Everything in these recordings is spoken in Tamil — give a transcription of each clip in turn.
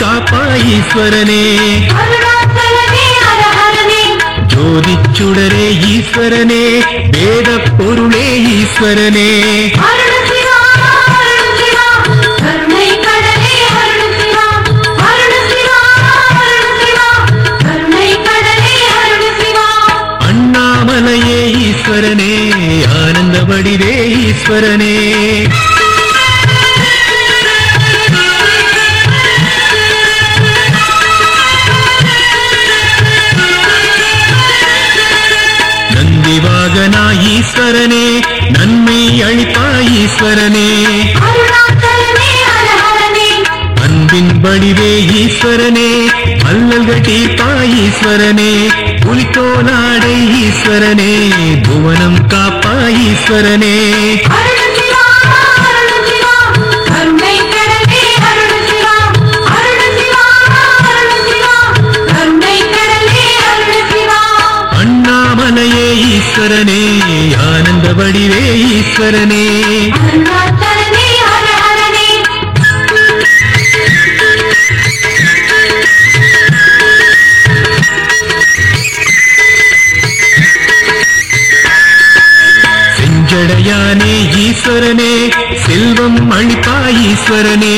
காப்பாயீஸ்வரனே ஜோதி சுடரே ஈஸ்வரனே வேத பொருளே ஈஸ்வரனே அண்ணாமலையே ஈஸ்வரனே ஆனந்த வடிவே ஈஸ்வரனே அழகரனே அன்பின் வடிவே ஈஸ்வரனே மல்லல்கள் தீர்ப்பாய் ஈஸ்வரனே புலிக்கோ நாடை ஈஸ்வரனே புவனம் காப்பாய் ஈஸ்வரனே. வடிவே ஈஸ்வரனே. செஞ்சடையானே ஈஸ்வரனே செல்வம் அழிப்பா ஈஸ்வரனே.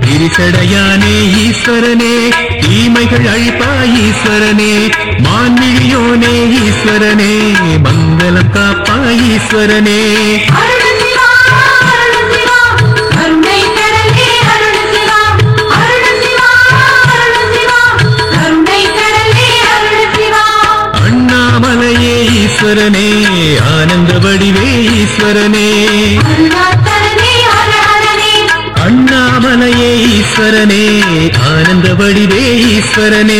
கிரிசடையானே ஈஸ்வரனே. தீமைகள் அழிப்பா ஈஸ்வரனே மான்மிழியோனே ஈஸ்வரனே மங்களம் காப்பா ஈஸ்வரனே. ஈஸ்வரனே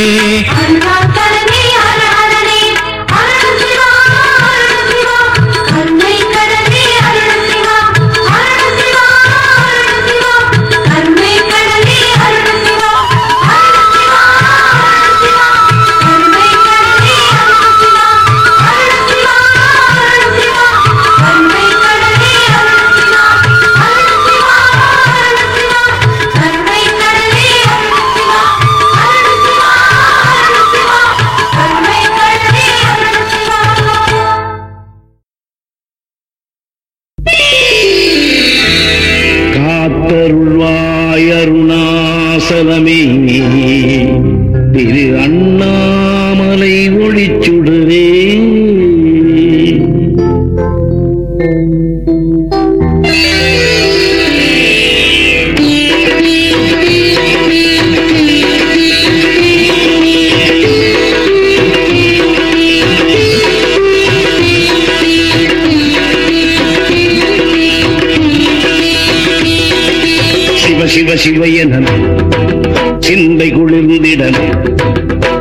மங்களமே திரு அண்ணாமலை ஒளிச்சுடரே சிவ சிவ என சிந்தை குளிர்ந்திடவே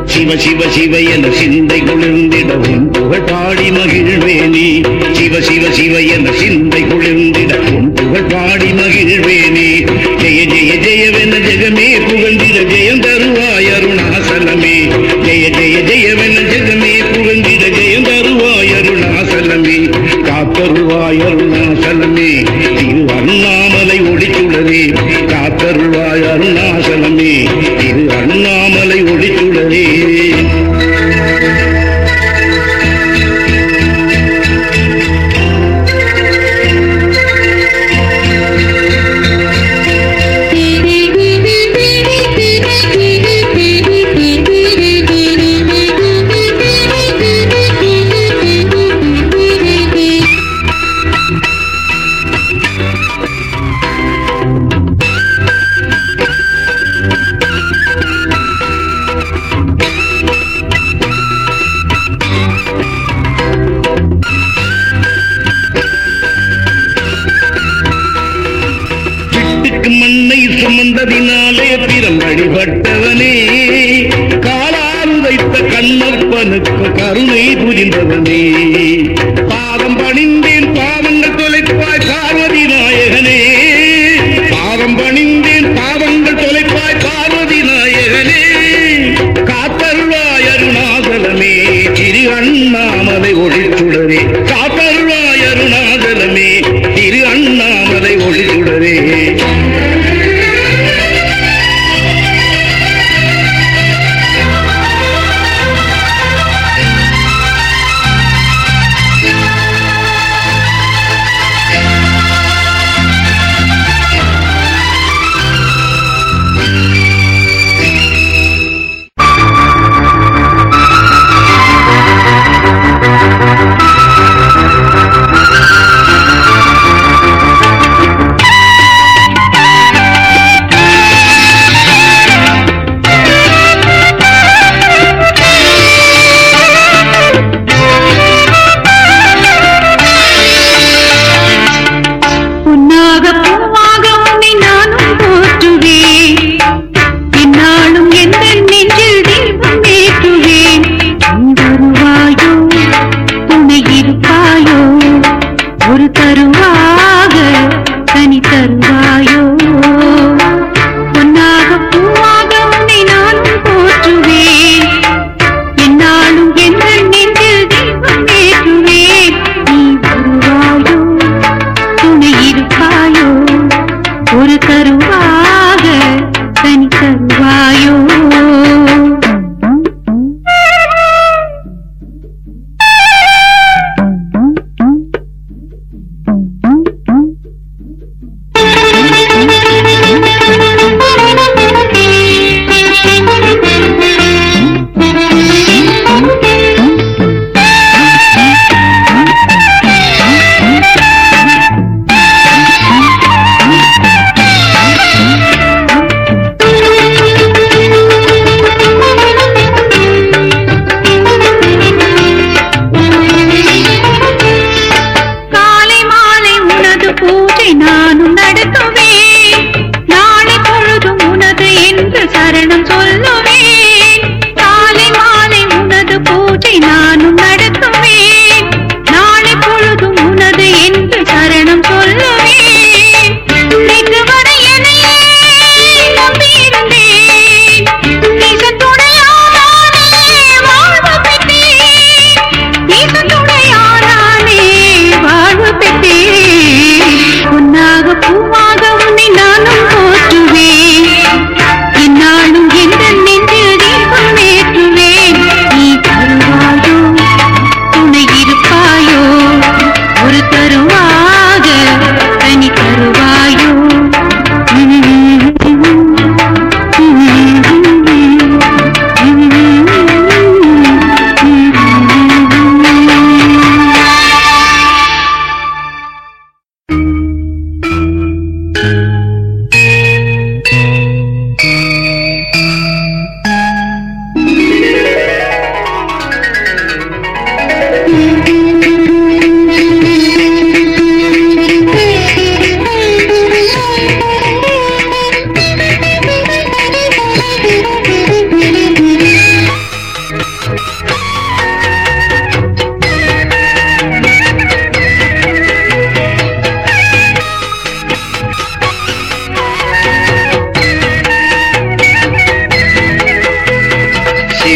சிவ சிவ சிவ என சிந்தை குளிர்ந்திடவும் புகழ் பாடி மகிழ்வேனி சிவ சிவ சிவ என சிந்தை குளிர்ந்திடவும் புகழ் பாடி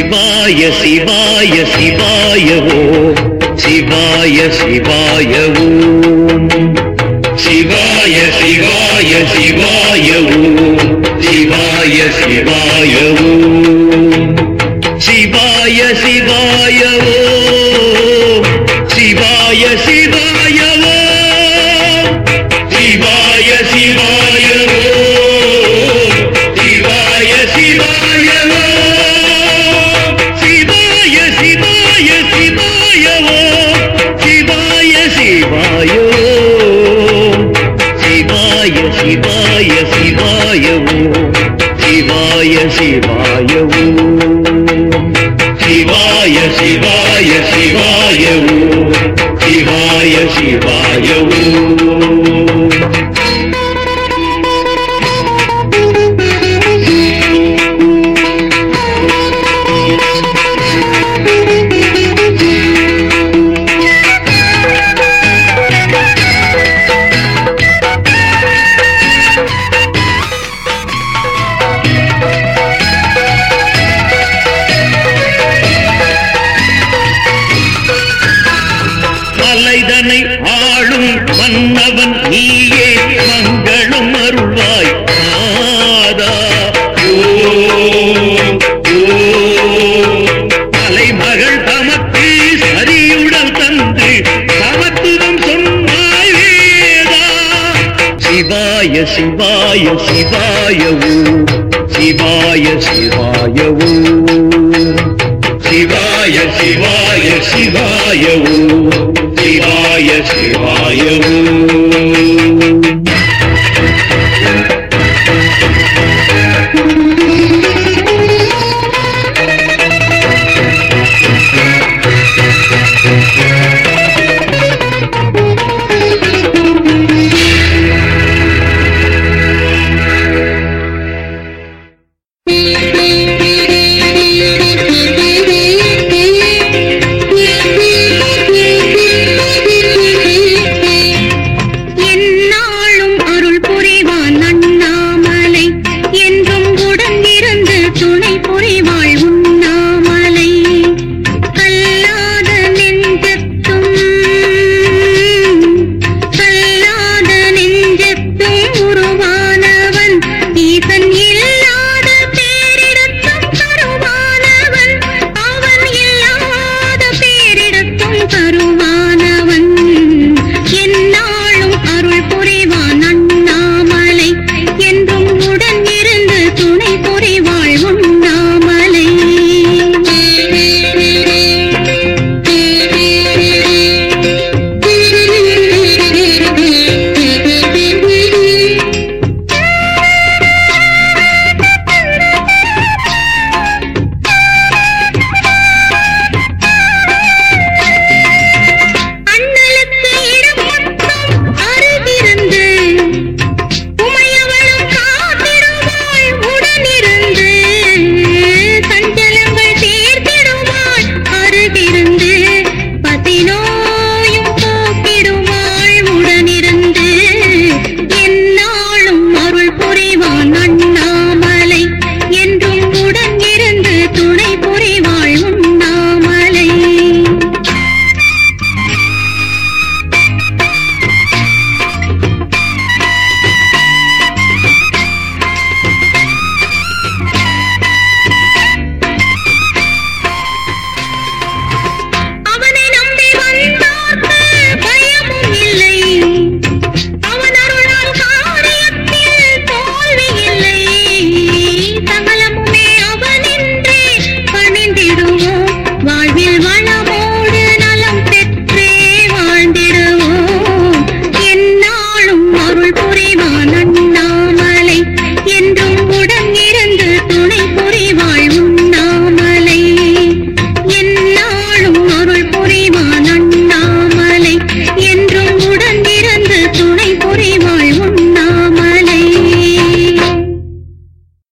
శివాయ శివాయ శివాయ ఓ శివాయ శివాయ ఓం శివాయ శివాయ శివాయ ఓం శివాయ శివాయ ఓం శివాయ శివాయ శివాయవు. శివాయ శివాయ శివాయవు. శివాయ శివాయవు. மன்னவன் நீயே மங்களும் அருள்வாய். மாதா தலைமகள் தமக்கு சரியுடல் தந்து சமத்துவம் சொன்னாய் வேதா. சிவாய சிவாய சிவாய சிவாய சிவாய